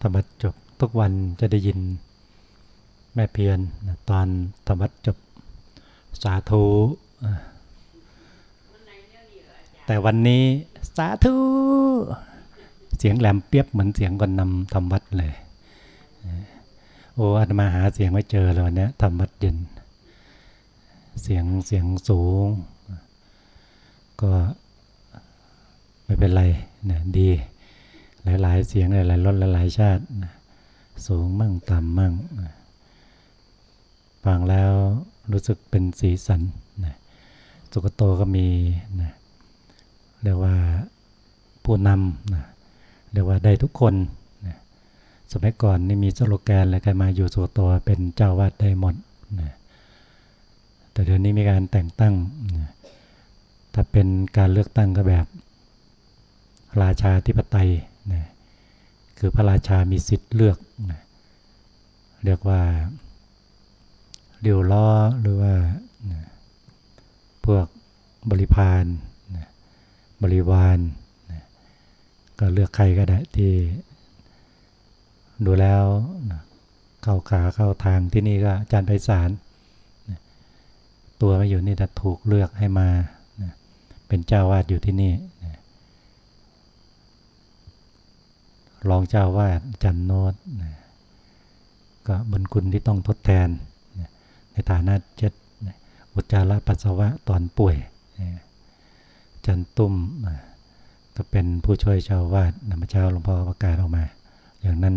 ธรรมะจบทุกวันจะได้ยินแม่เพียรนตอนธรรมะจบสาธุแต่วันนี้สาธุเสียงแหลมเปียบเหมือนเสียงคนนำธรรมวัดเลยโอ้อาตมาหาเสียงไม่เจอเลยวันนี้ธรรมวัดเย็น เสียงเสียงสูง ก็ไม่เป็นไรนะดี หลาย ๆ เสียงหลายๆรสหลายๆชาติ สูงมั่งต่ำมั่งฟังแล้วรู้สึกเป็นสีสันนะสุกโตก็มีนะเรียกว่าผู้นำนะเรียกว่าได้ทุกคนนะสมัยก่อนนี่มีสโลแกนอะไรใครมาอยู่สุกโตเป็นเจ้าวาดได้หมดนะแต่เดี๋ยวนี้มีการแต่งตั้งนะถ้าเป็นการเลือกตั้งก็แบบ ราชาธิปไตย นะคือพระราชามีสิทธิ์เลือกนะเรียกว่าเดียวล้อหรือว่านะพวกบริพารนะบริวารนะก็เลือกใครก็ได้ที่ดูแล้วนะเข้าขาเข้าทางที่นี่ก็อาจารย์ไพศาลนะตัวไม่อยู่นี่แต่ถูกเลือกให้มานะเป็นเจ้าวาดอยู่ที่นี่นะ รองเจ้าวาดจันโนดนะก็บุญคุณที่ต้องทดแทนนะในฐานะเจ็ดนะอุจจาระปัสสาวะตอนป่วยนะจันตุ้มนะก็เป็นผู้ช่วยเจ้าวาดนำมาเจ้าหลวงพ่อประกาศออกมา อย่างนั้น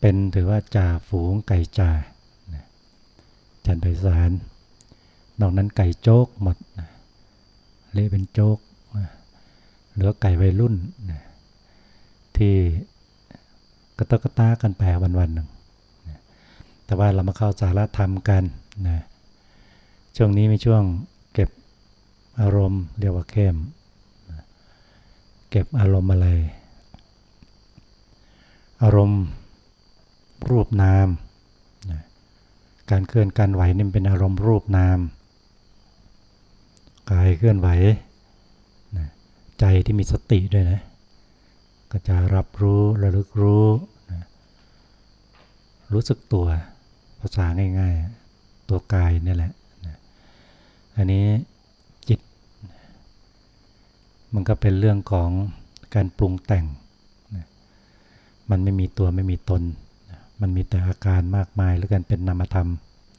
เป็นถือว่าจ่าฝูงไก่จ่าจันไพศาลนอกนั้นไก่โจ๊กหมดเละเป็นโจ๊กเหลือไก่วัยรุ่นนะ ที่กระตกกระตากันไปวันวันหนึ่งแต่ว่าเรามาเข้าสาระธรรมกันนะช่วงนี้มีช่วงเก็บอารมณ์เรียกว่าเข้ม เก็บอารมณ์อะไร อารมณ์รูปนามนะการเคลื่อนการไหวนี่เป็นอารมณ์รูปนาม กายเคลื่อนไหวนะใจที่มีสติด้วยนะ ก็จะรับรู้ระลึกรู้นะรู้สึกตัวภาษาง่ายๆ ตัวกายนี่แหละนะอันนี้จิต มันก็เป็นเรื่องของการปรุงแต่งนะมันไม่มีตัวไม่มีตนนะมันมีแต่อาการมากมายหรือกันเป็นนามธรรม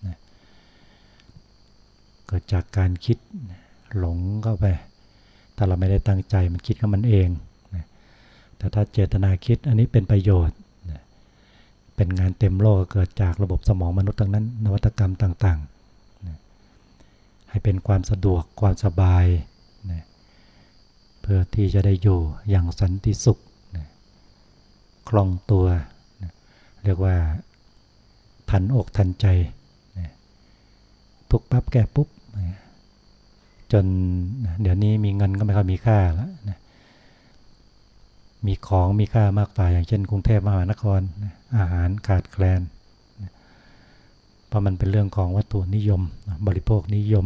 นะเกิดจากการคิดหลงเข้าไป ถ้าเราไม่ได้ตั้งใจมันคิดก็มันเอง แต่ถ้าเจตนาคิดอันนี้เป็นประโยชน์เป็นงานเต็มโลกเกิดจากระบบสมองมนุษย์ทั้งนั้น นวัตกรรมต่างๆ ให้เป็นความสะดวกความสบายเพื่อที่จะได้อยู่อย่างสันติสุขคล่องตัวเรียกว่าทันอกทันใจทุกปั๊บแก้ปุ๊บจนเดี๋ยวนี้มีเงินก็ไม่ค่อยมีค่าแล้วนะ มีของมีค่ามากฝ่ายอย่างเช่น กรุงเทพมหานคร อาหารขาดแคลนเพราะมันเป็นเรื่องของวัตถุนิยม บริโภคนิยม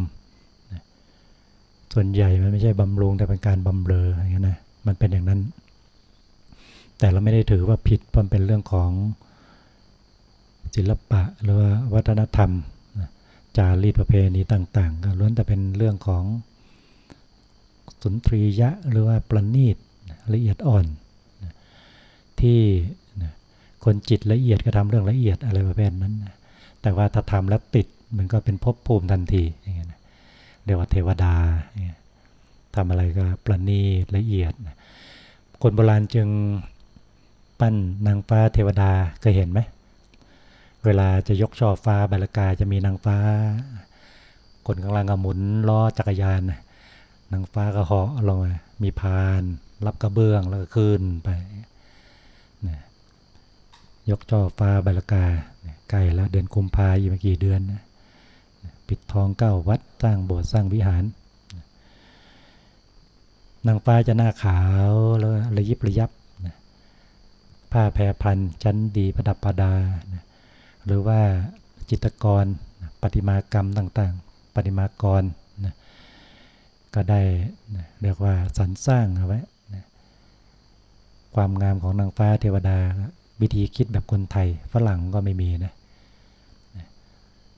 ส่วนใหญ่มันไม่ใช่บำรุงแต่เป็นการบำเรออย่างนี้นะมันเป็นอย่างนั้น แต่เราไม่ได้ถือว่าผิดเพราะมันเป็นเรื่องของศิลปะหรือว่าวัฒนธรรมจารีตประเพณีต่างๆก็ล้วนแต่เป็นเรื่องของสุนทรียะหรือว่าประณีตละเอียดอ่อน ที่คนจิตละเอียดก็ทำเรื่องละเอียดอะไรประเภทนั้น แต่ว่าถ้าทำแล้วติดมันก็เป็นภพภูมิทันทีอย่างเงี้ยเรียกว่าเทวดาทำอะไรก็ประณีตละเอียด คนโบราณจึงปั้นนางฟ้าเทวดาเคยเห็นไหมเวลาจะยกช่อฟ้าบรรกาจะมีนางฟ้า คนข้างล่างก็หมุนล้อจักรยานนางฟ้าก็เหาะลงมามีพาน รับกระเบื้องแล้วก็ขึ้นไป ยกช่อฟ้าบรรกาใกล้แล้วเดือนกุมภาอีกไม่กี่เดือนนะปิดทองเก้าวัดสร้างโบสถ์สร้างวิหารนางฟ้าจะหน้าขาวแล้วระยิบระยับนะผ้าแพรพันชั้นดีประดับประดานะหรือว่าจิตรกรปฏิมากรรมต่างๆปฏิมากรนะก็ได้นะเรียกว่าสรรสร้างเอาไว้นะความงามของนางฟ้าเทวดา วิธีคิดแบบคนไทย ฝรั่งก็ไม่มีนะ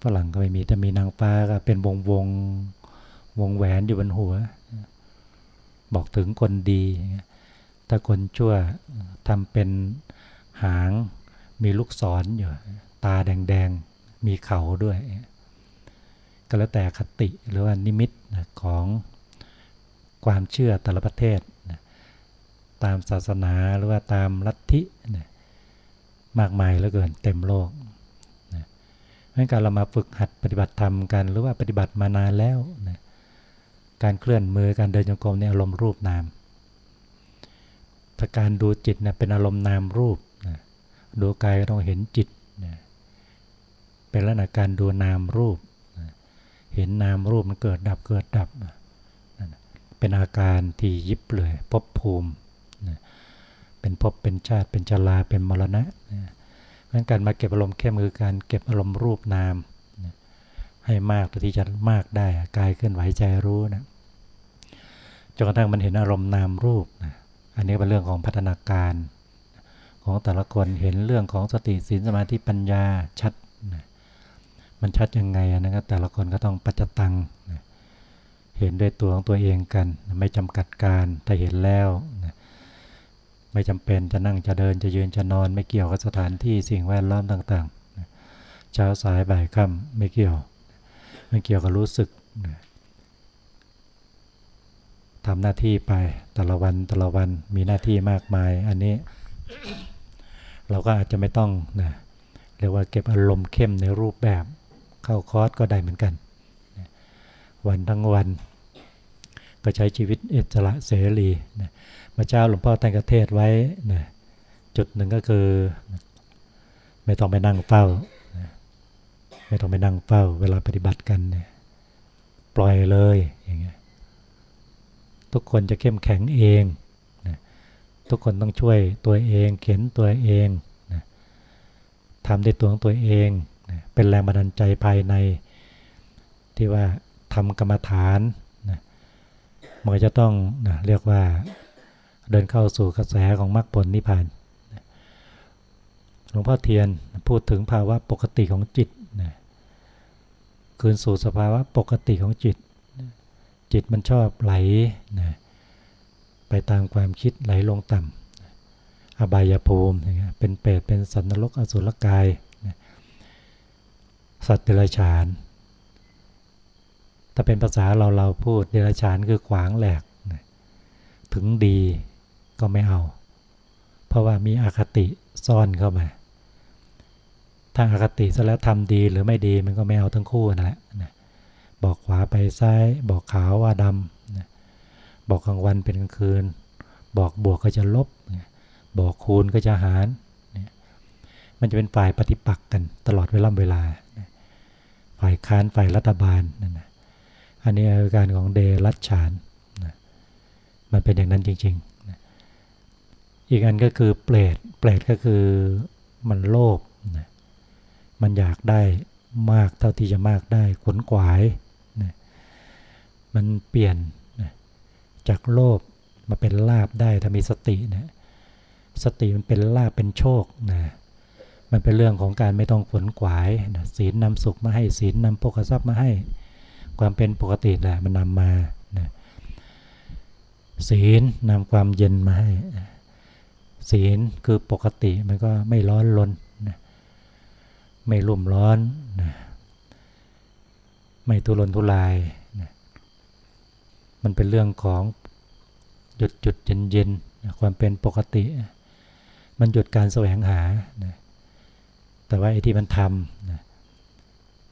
ฝรั่งก็ไม่มีแต่มีนางฟ้าก็เป็นวงวงวงแหวนอยู่บนหัว บอกถึงคนดี ถ้าคนชั่วทำเป็นหางมีลูกศรอยู่ ตาแดงๆ มีเขาด้วย ก็แล้วแต่คติหรือว่านิมิตของความเชื่อแต่ละประเทศ ตามศาสนาหรือว่าตามลัทธิ มากมายเหลือเกินเต็มโลกเพราะการเรามาฝึกหัดปฏิบัติธรรมกัน หรือว่าปฏิบัติมานานแล้วนะการเคลื่อนมือการเดินจงกรมเนี่ยอารมณ์รูปนามถ้าการดูจิตเนี่ยเป็นอารมณ์นามรูปนะดูกายก็ต้องเห็นจิตนะเป็นลักษณะการดูนามรูปนะเห็นนามรูปมันเกิดดับเกิดดับนะเป็นอาการที่ยิบเลยพบภูมิ เป็นพบเป็นชาติเป็นชราเป็นมรณะนะนั้นการมาเก็บอารมณ์เข้มคือการเก็บอารมณ์รูปนามให้มากที่จะมากได้กายเคลื่อนไหวใจรู้นะจนกระทั่งมันเห็นอารมณ์นามรูปนะอันนี้เป็นเรื่องของพัฒนาการของแต่ละคนเห็นเรื่องของสติสินสมาธิปัญญาชัดนะมันชัดยังไงนะครับแต่ละคนก็ต้องปัจจตังนะเห็นด้วยตัวของตัวเองกัน ไม่จำกัดการถ้าเห็นแล้วนะ ไม่จำเป็นจะนั่งจะเดินจะยืนจะนอน ไม่เกี่ยวกับสถานที่สิ่งแวดล้อมต่างๆ เช้าสายบ่ายค่ำไม่เกี่ยว ไม่เกี่ยวกับรู้สึกทำหน้าที่ไปแต่ละวันแต่ละวันมีหน้าที่มากมาย อันนี้ เราก็อาจจะไม่ต้องนะเรียกว่าเก็บอารมณ์เข้มในรูปแบบเข้าคอร์สก็ได้เหมือนกัน วันทั้งวัน ก็ใช้ชีวิตอิสระเสรีนะ มาเจ้าหลวงพ่อท่านกเทศไว้นะจุดหนึ่งก็คือ ไม่ต้องไปนั่งเฝ้า ไม่ต้องไปนั่งเฝ้า เวลาปฏิบัติกันเนี่ยปล่อยเลยอย่างเงี้ยทุกคนจะเข้มแข็งเองนะทุกคนต้องช่วยตัวเองเข็นตัวเองนะทำด้วยตัวของตัวเองนะเป็นแรงบันดาลใจภายใน ที่ว่าทำกรรมฐานนะมันจะต้องนะเรียกว่า เดินเข้าสู่กระแสของมรรคผลนิพพานหลวงพ่อเทียนพูดถึงภาวะปกติของจิตนะคืนสู่สภาวะปกติของจิต จิตมันชอบไหลนะไปตามความคิดไหลลงต่ำอบายภูมิเป็นเปรตเป็นสัตว์นรกอสุรกายนะสัตว์เดรัจฉาน ถ้าเป็นภาษาเราเราพูดเดรัจฉานคือขวางแหลกนะถึงดี ก็ไม่เอา เพราะว่ามีอคติซ่อนเข้ามา ถ้าอาคติซะแล้วทำดีหรือไม่ดีมันก็ไม่เอาทั้งคู่นั่นแหละบอกขวาไปซ้าย บอกขาวว่าดำบอกกลางวันเป็นกลางคืน บอกบวกก็จะลบ บอกคูณก็จะหารมันจะเป็นฝ่ายปฏิปักษ์กันตลอดเวลาเวลา ฝ่ายค้านฝ่ายรัฐบาลนั่นนะอันนี้อาการของเดรัจฉาน มันเป็นอย่างนั้นจริง ๆ อีกอันก็คือเปรต เปรตก็คือมันโลภนะมันอยากได้มากเท่าที่จะมากได้ขนกวายนะมันเปลี่ยนนะจากโลภมาเป็นลาบได้ถ้ามีสตินะสติมันเป็นลาบเป็นโชคนะมันเป็นเรื่องของการไม่ต้องขนกวายนะศีลนำสุขมาให้ศีลนำโภคทรัพย์มาให้ ความเป็นปกติแหละมันนำมานะศีลนำความเย็นมาให้ ศีลคือปกติมันก็ไม่ร้อนลนนะไม่รุ่มร้อนนะไม่ทุรนทุรายนะมันเป็นเรื่องของหยุดจุดเย็นเย็นความเป็นปกติ มันหยุดการแสวงหานะแต่ว่าไอ้ที่มันทำนะ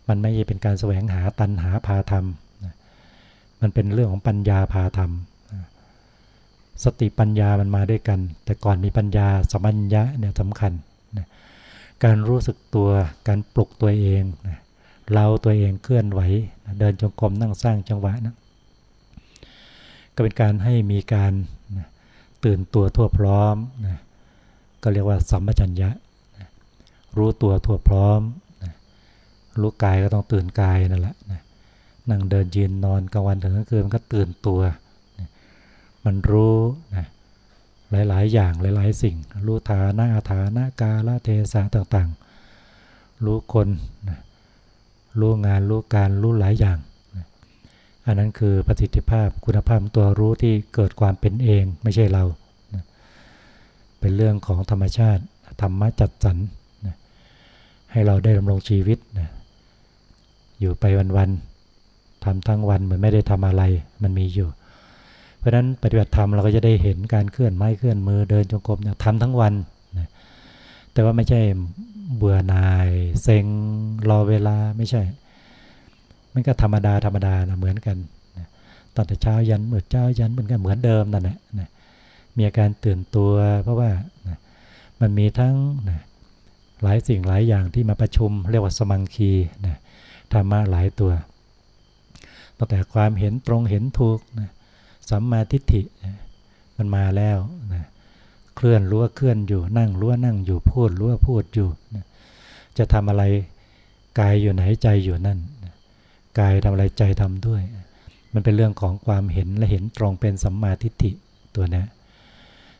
มันไม่ใช่เป็นการแสวงหาตันหาพาทำนะมันเป็นเรื่องของปัญญาพาทำ สติปัญญามันมาด้วยกัน แต่ก่อนมีปัญญาสมัญญะเนี่ยสำคัญนะการรู้สึกตัวการปลุกตัวเองนะเราตัวเองเคลื่อนไหวนะเดินจงกรมนั่งสร้างจังหวะนะก็เป็นการให้มีการนะตื่นตัวทั่วพร้อมนะก็เรียกว่าสัมปชัญญะนะรู้ตัวทั่วพร้อมนะรู้กายก็ต้องตื่นกายนั่นแหละนะนั่งเดินยืนนอนกลางวันถึงกลางคืนมันก็ตื่นตัว มันรู้นะหลาย ๆ อย่างหลาย ๆ สิ่ง รู้ฐานะฐานะกาละเทศะต่างๆ รู้คนนะรู้งานรู้การรู้หลายอย่างนะอันนั้นคือประสิทธิภาพคุณภาพตัวรู้ที่เกิดความเป็นเองไม่ใช่เรานะเป็นเรื่องของธรรมชาติธรรมะจัดสรรนะให้เราได้ดำรงชีวิตนะอยู่ไปวัน ๆทำทั้งวันเหมือนไม่ได้ทำอะไรมันมีอยู่ เพราะฉะนั้นปฏิบัติธรรมเราก็จะได้เห็นการเคลื่อนไม้เคลื่อนมือเดินจงกรมทำทั้งวันนะแต่ว่าไม่ใช่เบื่อหน่าย เซ็งรอเวลาไม่ใช่ มันก็ธรรมดาธรรมดานะเหมือนกันนะตอนแต่เช้ายันเมื่อเช้ายันเหมือนกันเหมือนเดิมนั่นแหละนะมีอาการตื่นตัวเพราะว่านะมันมีทั้งนะหลายสิ่งหลายอย่างที่มาประชุมเรียกว่าสมังคีนะธรรมะหลายตัวตั้งแต่ความเห็นตรงเห็นถูกนะ สัมมาทิฏฐิมันมาแล้วนะเคลื่อนรู้ว่าเคลื่อนอยู่นั่งรู้ว่านั่งอยู่พูดรู้ว่าพูดอยู่นะจะทำอะไรกายอยู่ไหนใจอยู่นั่นนะกายทำอะไรใจทำด้วย มันเป็นเรื่องของความเห็นและเห็นตรงเป็นสัมมาทิฏฐิตัวนี้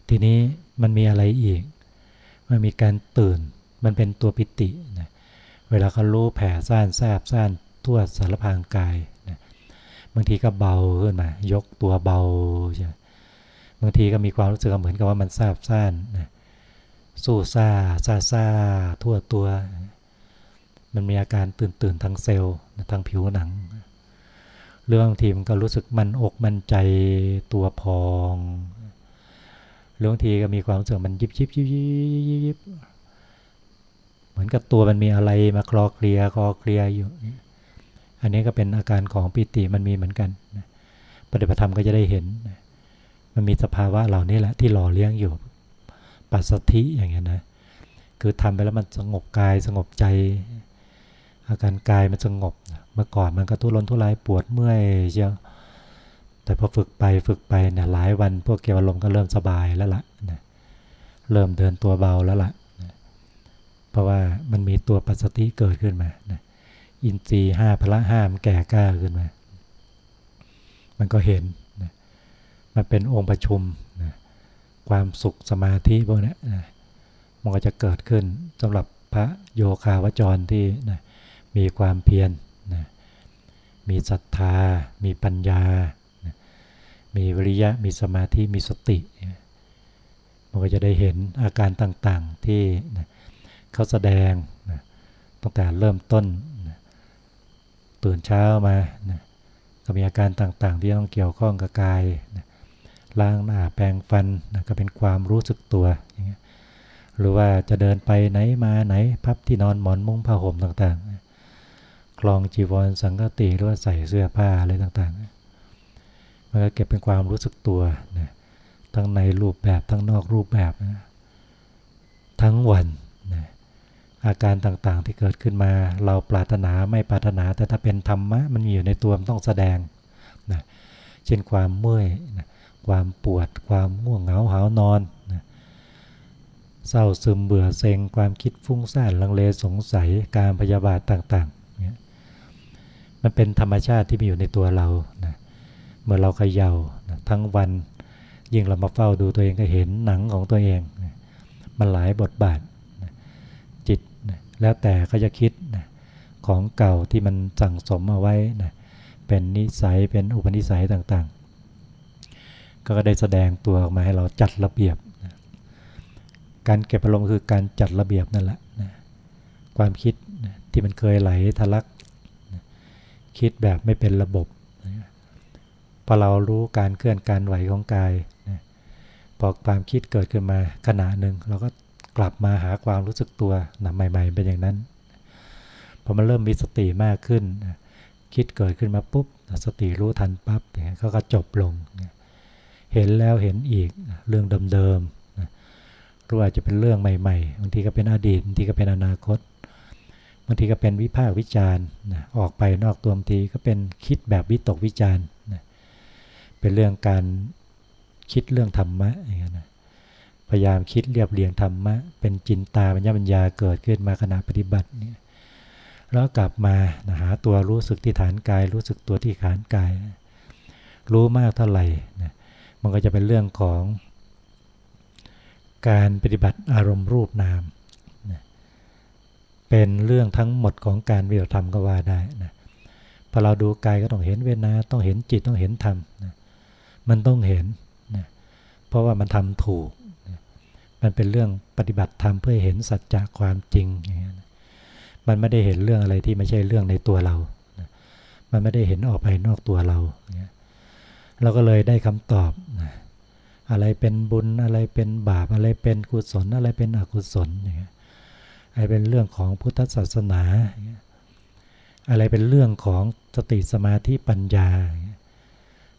ทีนี้มันมีอะไรอีก มันมีการตื่นมันเป็นตัวปิตินะเวลาเขารู้แผ่ซ่านแซบซ่านทั่วสารพางกาย บางทีก็เบาขึ้นมา ยกตัวเบาใช่บางทีก็มีความรู้สึกเหมือนกับว่ามันซาบซ่านนะสู้ซาซาซาทั่วตัว มันมีอาการตื่นตื่นทางเซลล์ทางผิวหนัง เรื่องบางทีมันก็รู้สึกมันอกมันใจตัวพองเรื่องบางทีก็มีความรู้สึกมันยิบยิบยิบยิบยิบเหมือนกับตัวมันมีอะไรมาคลอเคลียคลอเคลียอยู่ อันนี้ก็เป็นอาการของปิติมันมีเหมือนกันปฏิปธรรมก็จะได้เห็น มันมีสภาวะเหล่านี้แหละที่หล่อเลี้ยงอยู่ปัสสธิอย่างเงี้ยนะคือทำไปแล้วมันสงบกายสงบใจ อาการกายมันสงบ เมื่อก่อนมันก็ทุรนทุรายปวดเมื่อยเชียวแต่พอฝึกไปฝึกไปเนี่ยหลายวันพวกเกวลมก็เริ่มสบายแล้วละ่ะเริ่มเดินตัวเบาแล้วละ่ะเพราะว่ามันมีตัวปัสสติเกิดขึ้นมานะ อินทรีห้าพละห้ามแก่กล้าขึ้นมา มันก็เห็นนะมันเป็นองค์ประชุมนะความสุขสมาธิพวกนี้นะมันก็จะเกิดขึ้นสำหรับพระโยคาวจรที่นะมีความเพียรนะมีศรัทธา มีปัญญานะมีวิริยะ มีสมาธิ มีสติมันก็จะได้เห็นอาการต่างๆที่นะเขาแสดงนะตั้งแต่เริ่มต้น ตื่นเช้ามานะก็มีอาการต่างๆ ที่ต้องเกี่ยวข้องกับกายนะล้างหน้าแปรงฟันนะก็เป็นความรู้สึกตัวอย่างเงี้ยหรือว่าจะเดินไปไหนมาไหนพับที่นอนหมอนมุ้งผ้าห่มต่างๆคลองจีวรสังกติหรือว่าใส่เสื้อผ้าอะไรต่างๆ มันก็เก็บเป็นความรู้สึกตัวนะทั้งในรูปแบบทั้งนอกรูปแบบนะทั้งวัน อาการต่างๆที่เกิดขึ้นมา เราปรารถนาไม่ปรารถนา แต่ถ้าเป็นธรรมะมันมีอยู่ในตัวมันต้องแสดงนะเช่นความเมื่อยนะความปวด ความง่วงเหงาหานอนนะเศร้าซึมเบื่อเซ็ง ความคิดฟุ้งซ่านลังเลสงสัยการพยาบาทต่างๆเนี่ยมันเป็นธรรมชาติที่มีอยู่ในตัวเรานะเมื่อเราเขย่านะทั้งวันยิ่งเรามาเฝ้าดูตัวเองก็เห็นหนังของตัวเองนะมันหลายบทบาท แล้วแต่เขาจะคิดนะของเก่าที่มันสั่งสมเอาไว้นะเป็นนิสัยเป็นอุปนิสัยต่างๆ ก็ได้แสดงตัวออกมาให้เราจัดระเบียบนะการเก็บอารมณ์คือการจัดระเบียบนั่นแหละนะความคิดนะที่มันเคยไหลทะลักนะคิดแบบไม่เป็นระบบนะพอเรารู้การเคลื่อนการไหวของกายนะพอความคิดเกิดขึ้นมาขณะหนึ่งเราก็ กลับมาหาความรู้สึกตัวนะใหม่ ๆ เป็นอย่างนั้นพอมันเริ่มมีสติมากขึ้น คิดเกิดขึ้นมาปุ๊บสติรู้ทันปั๊บเนี่ยเขาก็จบลง เห็นแล้วเห็นอีกเรื่องเดิมๆรู้อาจจะเป็นเรื่องใหม่ๆบางทีก็เป็นอดีตบางทีก็เป็นอนาคตบางทีก็เป็นวิพากษ์วิจารณ์ออกไปนอกตัวบางทีก็เป็นคิดแบบวิตกวิจารณ์เป็นเรื่องการคิดเรื่องธรรมะอย่างเงี้ยนะ พยายามคิดเรียบเรียงธรรมะ เป็นจินตาปัญญาปัญญาเกิดขึ้นมาขณะปฏิบัติเนี่ยแล้วกลับมาหาตัวรู้สึกที่ฐานกาย รู้สึกตัวที่ฐานกาย รู้มากเท่าไหร่นะมันก็จะเป็นเรื่องของการปฏิบัติอารมณ์รูปนามนะเป็นเรื่องทั้งหมดของการวิธรรมก็ว่าได้นะพอเราดูกายก็ต้องเห็นเวทนาต้องเห็นจิตต้องเห็นธรรมนะมันต้องเห็นนะเพราะว่ามันทำถูก มันเป็นเรื่องปฏิบัติธรรมเพื่อเห็นสัจจะความจริงอย่างเงี้มันไม่ได้เห็นเรื่องอะไรที่ไม่ใช่เรื่องในตัวเรา มันไม่ได้เห็นออกไปนอกตัวเรา เราก็เลยได้คำตอบ อะไรเป็นบุญอะไรเป็นบาปอะไรเป็นกุศลอะไรเป็นอกุศลอย่างเงี้ยอะไรเป็นเรื่องของพุทธศาสนาอย่างเงี้ยอะไรเป็นเรื่องของสติสมาธิปัญญา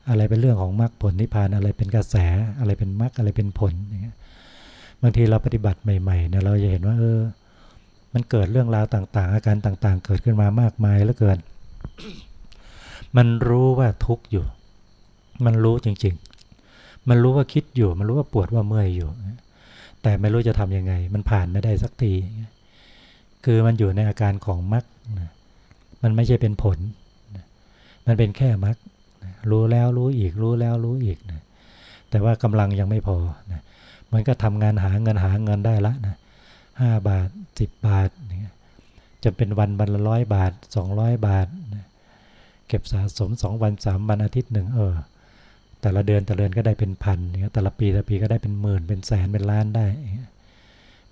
อะไรเป็นเรื่องของมรรคผลนิพพานอะไรเป็นกระแส อะไรเป็นมรรคอะไรเป็นผลอย่างเงี้ย บางทีเราปฏิบัติใหม่ๆเนี่ยเราจะเห็นว่า เออ มันเกิดเรื่องราวต่าง ๆ อาการต่าง ๆ เกิดขึ้นมามากมายเหลือเกิน มันรู้ว่าทุกข์อยู่ มันรู้จริง ๆ มันรู้ว่าคิดอยู่ มันรู้ว่าปวดว่าเมื่อยอยู่ แต่ไม่รู้จะทำยังไง มันผ่านไม่ได้สักทีคือมันอยู่ในอาการของมรรคมันไม่ใช่เป็นผล มันเป็นแค่มรรครู้แล้วรู้อีก รู้แล้วรู้อีกนะแต่ว่ากำลังยังไม่พอนะ มันก็ทำงานหาเงินหาเงินได้ละนะห้าบาทสิบบาทเนะจะเป็นวันวันละร้อยบาทสองร้อยบาทนะเก็บสะสมสองวันสามวันอาทิตย์หนึ่งเออแต่ละเดือนแต่ละเดือนก็ได้เป็นพันเนี่ยแต่ละปีแต่ละปีก็ได้เป็นหมื่นเป็นแสนเป็นล้านได้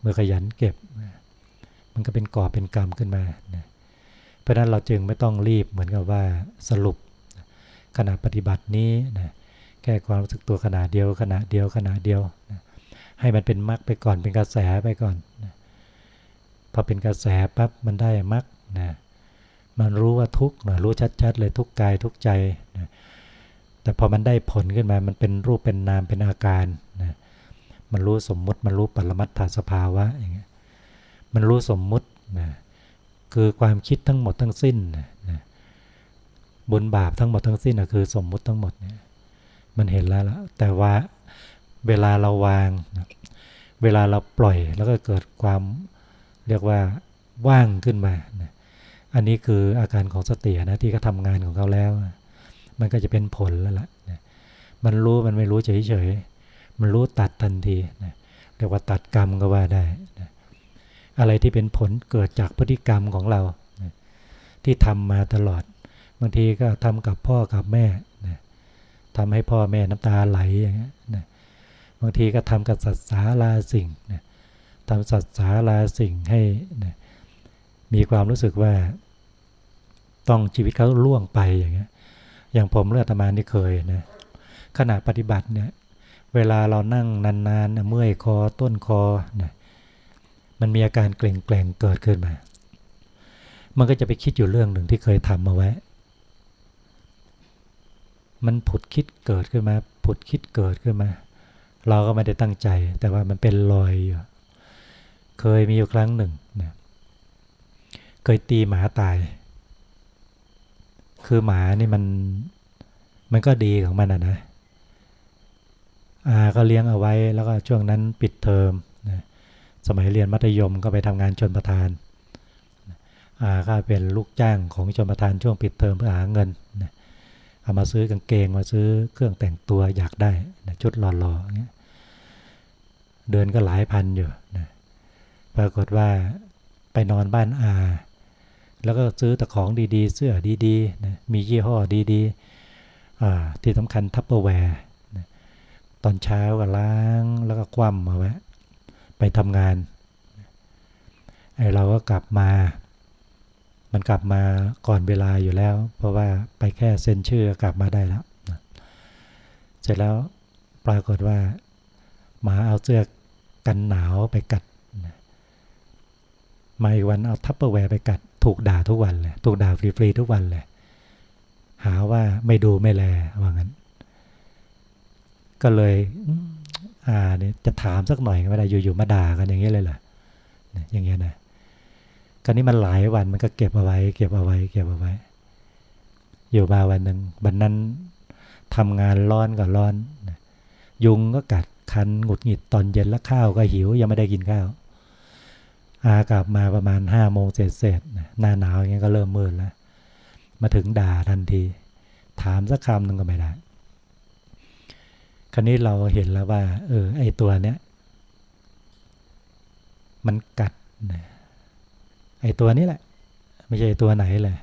เมื่อขยันเก็บ มันก็เป็นก่อเป็นกรรมขึ้นมานะเพราะนั้นเราจึงไม่ต้องรีบเหมือนกับว่าสรุปขณะปฏิบัตินี้นะแค่ความรู้สึกตัวขณะเดียวขณะเดียวขณะเดียวนะ ให้มันเป็นมรรคไปก่อนเป็นกระแสไปก่อนนะพอเป็นกระแสปั๊บมันได้มรรคนะมันรู้ว่าทุกนะรู้ชัดๆเลยทุกกายทุกใจนะแต่พอมันได้ผลขึ้นมา มันเป็นรูปเป็นนามเป็นอาการนะมันรู้สมมุติมันรู้ปรมัตถสภาวะอย่างเงี้ยมันรู้สมมุตินะคือความคิดทั้งหมดทั้งสิ้นนะบุญบาปทั้งหมดทั้งสิ้นคือสมมุติทั้งหมดเนี่ยมันเห็นแล้วละแต่ว่า เวลาเราวาง เวลาเราปล่อยแล้วก็เกิดความเรียกว่าว่างขึ้นมา อันนี้คืออาการของสตินะที่เขาทำงานของเขาแล้ว มันก็จะเป็นผลแล้วล่ะมันรู้มันไม่รู้เฉยๆ มันรู้ตัดทันทีเรียกว่าตัดกรรมก็ว่าได้อะไรที่เป็นผลเกิดจากพฤติกรรมของเราที่ทำมาตลอด บางทีก็ทำกับพ่อกับแม่นะทำให้พ่อแม่น้ำตาไหลอย่างเงี้ยนะ บางทีก็ทำกับสัตสาราสิ่งนะทำสัตสาราสิ่งให้นะมีความรู้สึกว่า ต้องชีวิตเขาล่วงไปอย่างเงี้ยอย่างผมเลือดตมานี่เคยนะขณะปฏิบัติเนี่ยเวลาเรานั่งนานๆเมื่อยคอต้นคอนะมันมีอาการเกร็งๆเกิดขึ้นมา มันก็จะไปคิดอยู่เรื่องหนึ่งที่เคยทำมาไว้ มันผุดคิดเกิดขึ้นมา ผุดคิดเกิดขึ้นมา เราก็ไม่ได้ตั้งใจ แต่ว่ามันเป็นรอยอยู่เคยมีอยู่ครั้งหนึ่งนะเคยตีหมาตาย คือหมานี่มันมันก็ดีของมันนะนะอาก็เลี้ยงเอาไว้แล้วก็ช่วงนั้นปิดเทอมนะสมัยเรียนมัธยมก็ไปทำงานชนประทานอาก็เป็นลูกจ้างของชนประทานช่วงปิดเทอมเพื่อหาเงินนะ เอามาซื้อกางเกงมาซื้อเครื่องแต่งตัวอยากได้นะชุดหล่อๆเงี้ยเดินก็หลายพันอยู่นะปรากฏว่าไปนอนบ้านอา แล้วก็ซื้อแต่ของดีๆ เสื้อดีๆนะมียี่ห้อดีๆที่สำคัญ Tupperware ตอนเช้าก็ล้างแล้วก็คว่ำมาไว้ไปทำงานไอเราก็กลับมา มันกลับมาก่อนเวลาอยู่แล้ว เพราะว่าไปแค่เซ็นชื่อกลับมาได้แล้วเสร็จแล้วปรากฏว่าหมาเอาเสื้อกันหนาวไปกัดมาอีกวันเอาทัพเปอร์แวร์ไปกัด ถูกด่าทุกวันเลย ถูกด่าฟรีๆทุกวันเลย หาว่าไม่ดูไม่แลว่างั้น ก็เลยอ่าเนี่ยจะถามสักหน่อยก็ไม่ได้อยู่ๆมาด่ากันอย่างเงี้เลยเหรออย่างเงี้ยนะ ราวนี้มันหลายวันมันก็เก็บเอาไว้ เก็บเอาไว้ เก็บเอาไว้ อยู่มาวันหนึ่งวันนั้นทำงานร้อนก็ร้อน ยุงก็กัดคันหงุดหงิดตอนเย็นแล้วข้าวก็หิวยังไม่ได้กินข้าว อากลับมาประมาณห้าโมงเสร็จเสร็จหน้าหนาวอย่างเงี้ยก็เริ่มมืดแล้ว มาถึงด่าทันที ถามสักคำหนึ่งก็ไม่ได้คราวนี้เราเห็นแล้วว่า เออ ไอตัวเนี้ย มันกัดนะ ไอตัวนี้แหละ ไม่ใช่ตัวไหนเลย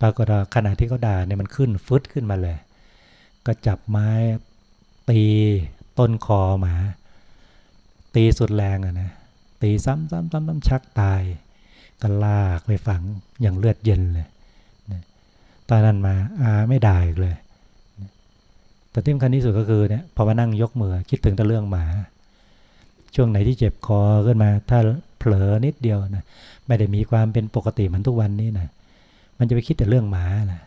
ปรากฏว่าขณะที่เขาด่าเนี่ยมันขึ้นฟึดขึ้นมาเลย ก็จับไม้ตีต้นคอหมา ตีสุดแรงอะนะตีซ้ำซ้ำซ้ำซ้ำชักตายก็ลากไปฝังอย่างเลือดเย็นเลยตอนนั้นมาอาไม่ด่าอีกเลย แต่ที่สำคัญที่สุดก็คือเนี่ยพอมานั่งยกมือคิดถึงแต่เรื่องหมา ช่วงไหนที่เจ็บคอขึ้นมา ถ้า เผลอนิดเดียวนะไม่ได้มีความเป็นปกติเหมือนทุกวันนี้นะมันจะไปคิดแต่เรื่องหมานะ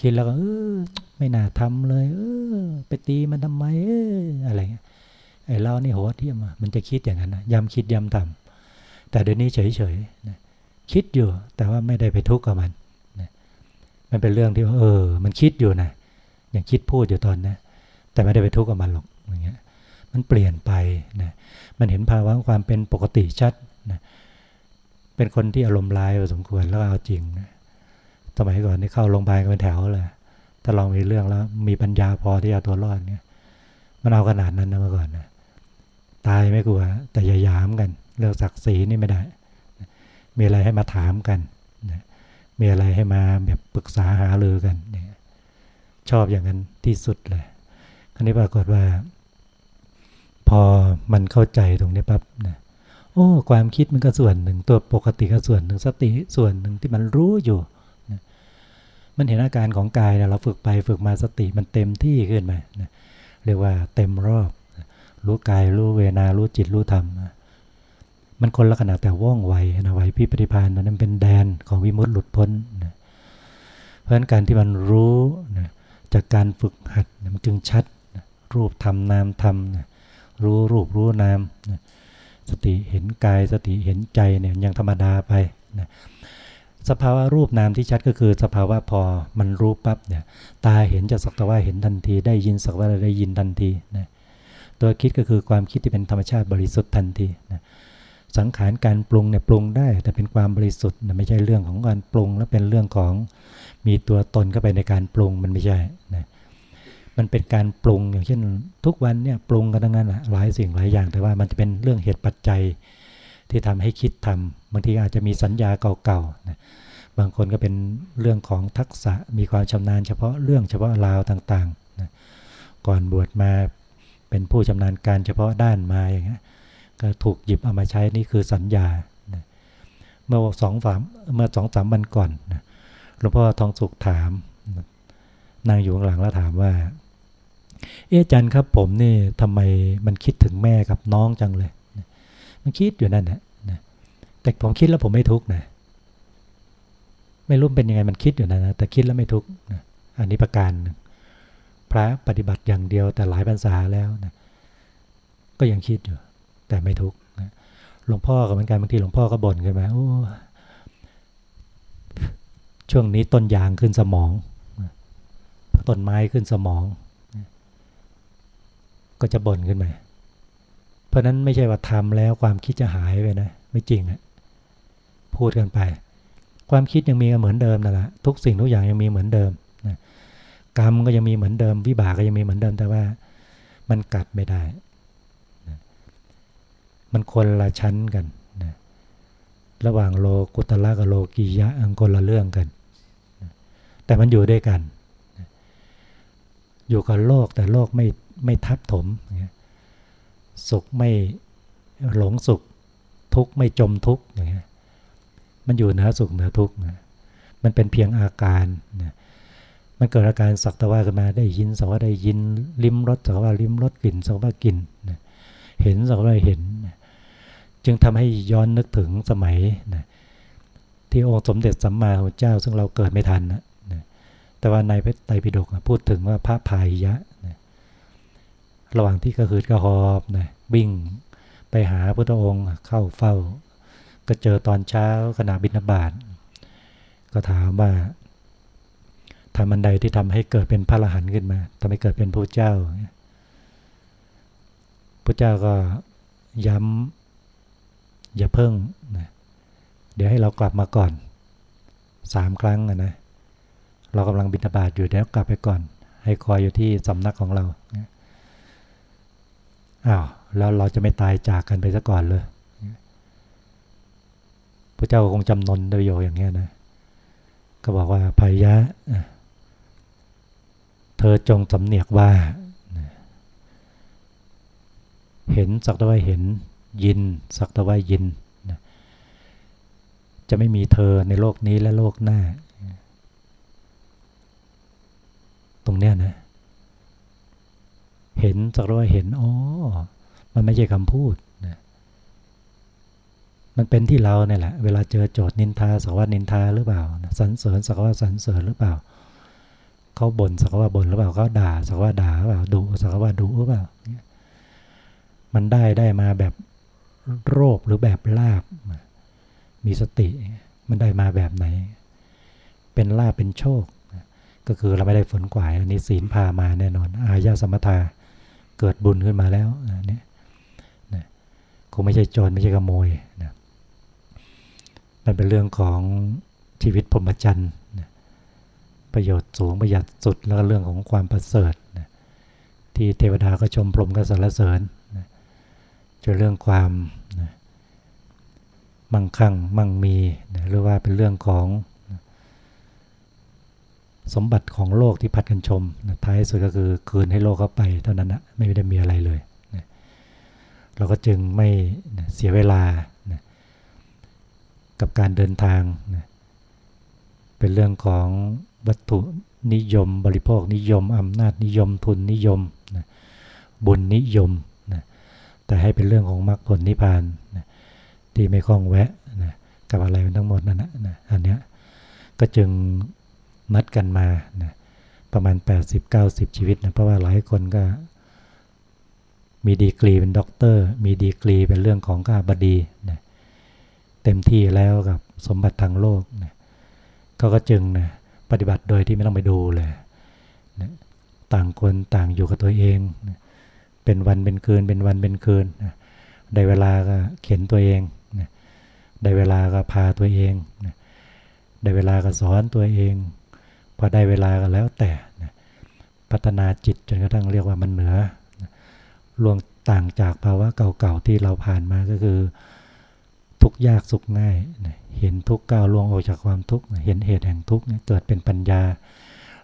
คิดแล้วก็เออไม่น่าทำเลย เออ ไปตีมันทำไมเอออะไรเงี้ยไอ้เรานี่โหดเที่ยมมันจะคิดอย่างนั้นนะย้ำคิดย้ำทำแต่เดี๋ยวนี้เฉยๆนะคิดอยู่แต่ว่าไม่ได้ไปทุกข์กับมันนะมันเป็นเรื่องที่ว่าเออ มันคิดอยู่นะอย่างคิดพูดอยู่ตอนนะแต่ไม่ได้ไปทุกข์กับมันหรอก มันเปลี่ยนไปนะมันเห็นภาวะความเป็นปกติชัดนะเป็นคนที่อารมณ์ร้ายพอสมควรแล้วเอาจริงนะสมัยก่อนนี่เข้าโรงพยาบาลกันเป็นแถวเลยถ้าลองมีเรื่องแล้ว มีปัญญาพอที่จะตัวรอดเนี่ยมันเอาขนาดนั้นนะเมื่อก่อนนะตายไม่กลัว แต่อย่ายามกัน เรื่องศักดิ์ศรีนี่ไม่ได้ มีอะไรให้มาถามกันนะมีอะไรให้มาแบบปรึกษาหาเรือกันเนี่ยชอบอย่างนั้นที่สุดเลย คราวนี้ปรากฏว่า พอมันเข้าใจตรงนี้ปั๊บนะโอ้ความคิดมันก็ส่วนหนึ่งตัวปกติก็ส่วนหนึ่งสติส่วนหนึ่งที่มันรู้อยู่นะมันเห็นอาการของกายนะเราฝึกไปฝึกมาสติมันเต็มที่ขึ้นมานะเรียกว่าเต็มรอบรู้กายรู้เวนารู้จิตรู้ธรรมมันคนละขนาดแต่ว่องไวนะไวพิปฏิพานนั้นเป็นแดนของวิมุตติหลุดพ้นนะเพราะฉะนั้นการที่มันรู้นะจากการฝึกหัดมันจึงชัดนะรูปธรรมนามธรรมนะ รู้รูปรู้นามสติเห็นกายสติเห็นใจเนี่ยยังธรรมดาไปนะสภาวะรูปนามที่ชัดก็คือสภาวะพอมันรู้ปั๊บเนี่ยตาเห็นจะสักแต่ว่าเห็นทันทีได้ยินสักว่าได้ยินทันทีนะตัวคิดก็คือความคิดที่เป็นธรรมชาติบริสุทธิ์ทันทีนะสังขารการปรุงเนี่ยปรุงได้ แต่เป็นความบริสุทธิ์นะไม่ใช่เรื่องของการปรุง แล้วเป็นเรื่องของมีตัวตนเข้าไปในการปรุงมันไม่ใช่นะ มันเป็นการปรุงอย่างเช่น ทุกวันเนี่ยปรุงกันทั้งนั้นแหละหลายสิ่งหลายอย่าง แต่ว่ามันจะเป็นเรื่องเหตุปัจจัยที่ทำให้คิดทำบางทีอาจจะมีสัญญาเก่าๆนะบางคนก็เป็นเรื่องของทักษะมีความชำนาญเฉพาะเรื่องเฉพาะราวต่างๆนะก่อนบวชมาเป็นผู้ชำนาญการเฉพาะด้านมาอย่างเงี้ยก็ถูกหยิบเอามาใช้นี่คือสัญญานะเมื่อสองสามเมื่อสองสามวันก่อนนะหลวงพ่อทองสุขถามนั่งอยู่ข้างหลังแล้วถามว่า เอ๊ะจันครับผมนี่ทำไมมันคิดถึงแม่กับน้องจังเลย มันคิดอยู่นั่นแหละแต่ผมคิดแล้วผมไม่ทุกข์นะไม่รู้เป็นยังไงมันคิดอยู่นะนะแต่คิดแล้วไม่ทุกข์นะอันนี้ประการหนึ่งพระปฏิบัติอย่างเดียวแต่หลายพรรษาแล้วนะก็ยังคิดอยู่ แต่ไม่ทุกข์นะหลวงพ่อก็เหมือนกันบางทีหลวงพ่อก็บ่นขึ้นมาโอ้ช่วงนี้ต้นยางขึ้นสมอง ต้นไม้ขึ้นสมอง ก็จะบ่นขึ้นมา เพราะนั้นไม่ใช่ว่าทำแล้วความคิดจะหายไปนะ ไม่จริงอะพูดกันไป ความคิดยังมีเหมือนเดิมนั่นแหละทุกสิ่งทุกอย่างยังมีเหมือนเดิมนะกรรมก็ยังมีเหมือนเดิม วิบากก็ยังมีเหมือนเดิมแต่ว่ามันกัดไม่ได้นะมันคนละชั้นกันนะระหว่างโลกุตละกับโลกียะอังคนละเรื่องกันนะแต่มันอยู่ด้วยกันนะอยู่กับโลกแต่โลกไม่ ไม่ทับถม สุขไม่หลงสุข ทุกข์ไม่จมทุกข์อย่างเงี้ยมันอยู่เหนือสุขเหนือทุกข์มันเป็นเพียงอาการนะมันเกิดอาการสักตะว่าขึ้นมาได้ยินสักว่าได้ยินลิ้มรสสักว่าลิ้มรสกลิ่นสักว่ากลิ่นนะเห็นสักว่าเห็นนะจึงทำให้ย้อนนึกถึงสมัยนะที่องค์สมเด็จสัมมาสัมพุทธเจ้า ซึ่งเราเกิดไม่ทันนะแต่ว่าในพระไตรปิฎกพูดถึงว่าพระพายยะ ระหว่างที่กระหืดกระหอบนะวิ่งไปหาพระองค์เข้าเฝ้า ก็เจอตอนเช้าขณะบิณฑบาตก็ถามว่าทำอันใดที่ทำให้เกิดเป็นพระอรหันต์ขึ้นมาทำให้เกิดเป็นพระเจ้าพระเจ้าก็ย้ำอย่าเพิ่งนะเดี๋ยวให้เรากลับมาก่อนสามครั้งนะเรากำลังบิณฑบาตอยู่เดี๋ยวกลับไปก่อน ให้คอยอยู่ที่สำนักของเรา อ้าวแล้วเราจะไม่ตายจากกันไปซะก่อนเลยพระเจ้าคงจำนนโดยโยอย่างเงี้ยนะ ก็บอกว่าพายะ เธอจงสำเนียกว่า เห็นสักแต่ว่าเห็นยินสักแต่ว่ายิน จะไม่มีเธอในโลกนี้และโลกหน้า ตรงเนี้ยนะ เห็นสักว่าเห็นอ๋อมันไม่ใช่คำพูดนะมันเป็นที่เราเนี่ยแหละ เวลาเจอโจทย์นินทาสักว่านินทาหรือเปล่าสรรเสริญสักว่าสรรเสริญหรือเปล่าเขาบ่นสักว่าบ่นหรือเปล่าเขาด่าสักว่าด่าหรือเปล่าดุสักว่าดุหรือเปล่ามันได้ได้มาแบบโรคหรือแบบลาบ มีสติมันได้มาแบบไหน เป็นลาบเป็นโชค ก็คือเราไม่ได้ฝนกวายอันนี้ศีลพามาแน่นอน อายาสมถา เกิดบุญขึ้นมาแล้วเนี่ยคงไม่ใช่โจรไม่ใช่ขโมยนะมันเป็นเรื่องของชีวิตพรหมจรรย์ประโยชน์สูงประหยัดสุดแล้วก็เรื่องของความประเสริฐนะที่เทวดาก็ชมพรหมก็สรรเสริญนะจะเรื่องความนะมั่งคั่งมั่งมีนะหรือว่าเป็นเรื่องของ สมบัติของโลกที่พัดกันชมนะท้ายสุดก็คือคืนให้โลกเข้าไปเท่านั้นนะไม่ได้มีอะไรเลยนะเราก็จึงไม่นะเสียเวลานะกับการเดินทางนะเป็นเรื่องของวัตถุนิยม บริโภคนิยมอำนาจนิยมทุนนิยมนะบุญนิยมนะแต่ให้เป็นเรื่องของมรรคผลนิพพานนะที่ไม่ข้องแวะนะกับอะไรทั้งหมดนั่นนะนะอันเนี้ยก็จึง นัดกันมานะประมาณ 80-90 ชีวิตนะเพราะว่าหลายคนก็มีดีกรีเป็นด็อกเตอร์ มีดีกรีเป็นเรื่องของคหบดีนะเต็มที่แล้วกับสมบัติทางโลกนะก็ก็จึงนะปฏิบัติโดยที่ไม่ต้องไปดูเลยนะต่างคนต่างอยู่กับตัวเองนะเป็นวันเป็นคืนเป็นวันเป็นคืนนะได้เวลาก็เข็นตัวเองนะได้เวลาก็พาตัวเองนะได้เวลาก็สอนตัวเอง พอได้เวลาก็แล้วแต่พัฒนาจิตจนกระทั่งเรียกว่ามันเหนือล่วงต่างจากภาวะเก่าๆที่เราผ่านมาก็คือ ทุกยากสุขง่าย เห็นทุกก้าวล่วงออกจากความทุกข์เห็นเหตุแห่งทุกข์เกิดเป็นปัญญา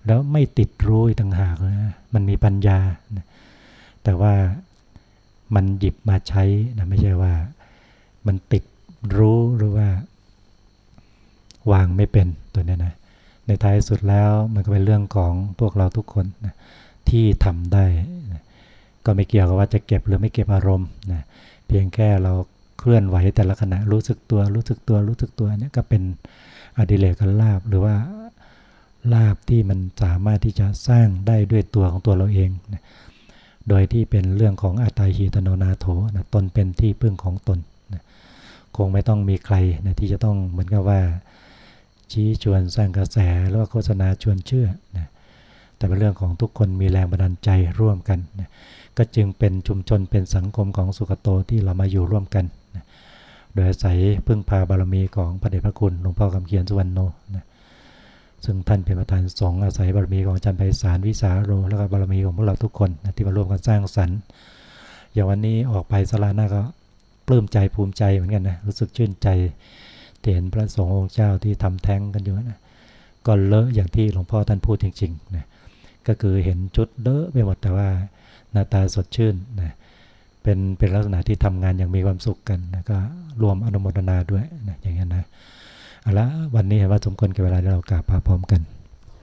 แล้วไม่ติดรู้ต่างหากนะมันมีปัญญา แต่ว่ามันหยิบมาใช้นะไม่ใช่ว่า มันติดรู้หรือว่าวางไม่เป็นตัวนี้นะ ในท้ายสุดแล้วมันก็เป็นเรื่องของพวกเราทุกคนนะที่ทำได้นะก็ไม่เกี่ยวกับว่าจะเก็บหรือไม่เก็บอารมณ์นะเพียงแค่เราเคลื่อนไหวแต่ละขณะรู้สึกตัวรู้สึกตัวรู้สึกตัวเนี่ยก็เป็นอดิเลกลาบหรือว่าลาบที่มันสามารถที่จะสร้างได้ด้วยตัวของตัวเราเองนะโดยที่เป็นเรื่องของอัตาหิตโนนาโถนะตนเป็นที่พึ่งของตนนะคงไม่ต้องมีใครนะที่จะต้องเหมือนกับว่า ชี้ชวนสร้างกระแสหรือว่าโฆษณาชวนเชื่อนะแต่เป็นเรื่องของทุกคนมีแรงบันดาลใจร่วมกันนะก็จึงเป็นชุมชนเป็นสังคมของสุขโตที่เรามาอยู่ร่วมกันนะโดยอาศัยพึ่งพาบารมีของพระเดชพระคุณหลวงพ่อคำเขียนสุวรรณโนนะซึ่งท่านเป็นประธานสงฆ์อาศัยบารมีของอาจารย์ไพศาลวิสาโร แล้วก็บารมีของพวกเราทุกคนนะที่มาร่วมกันสร้างสรรค์ อย่างวันนี้ออกไปสลาหน้าก็ปลื้มใจภูมิใจเหมือนกันนะรู้สึกชื่นใจ เห็นพระสงฆ์องค์เจ้าที่ทำแท้งกันอยู่นะก็เลอะอย่างที่หลวงพ่อท่านพูดจริงๆนะก็คือเห็นชุดเลอะไปหมดแต่ว่าหน้าตาสดชื่นนะเป็นเป็นลักษณะที่ทำงานอย่างมีความสุขกันนะก็รวมอนุโมทนาด้วยนะอย่างนี้นนะเอาละวันนี้เห็นว่าสมควรกับเวลาที่เรากราบพาพร้อมกัน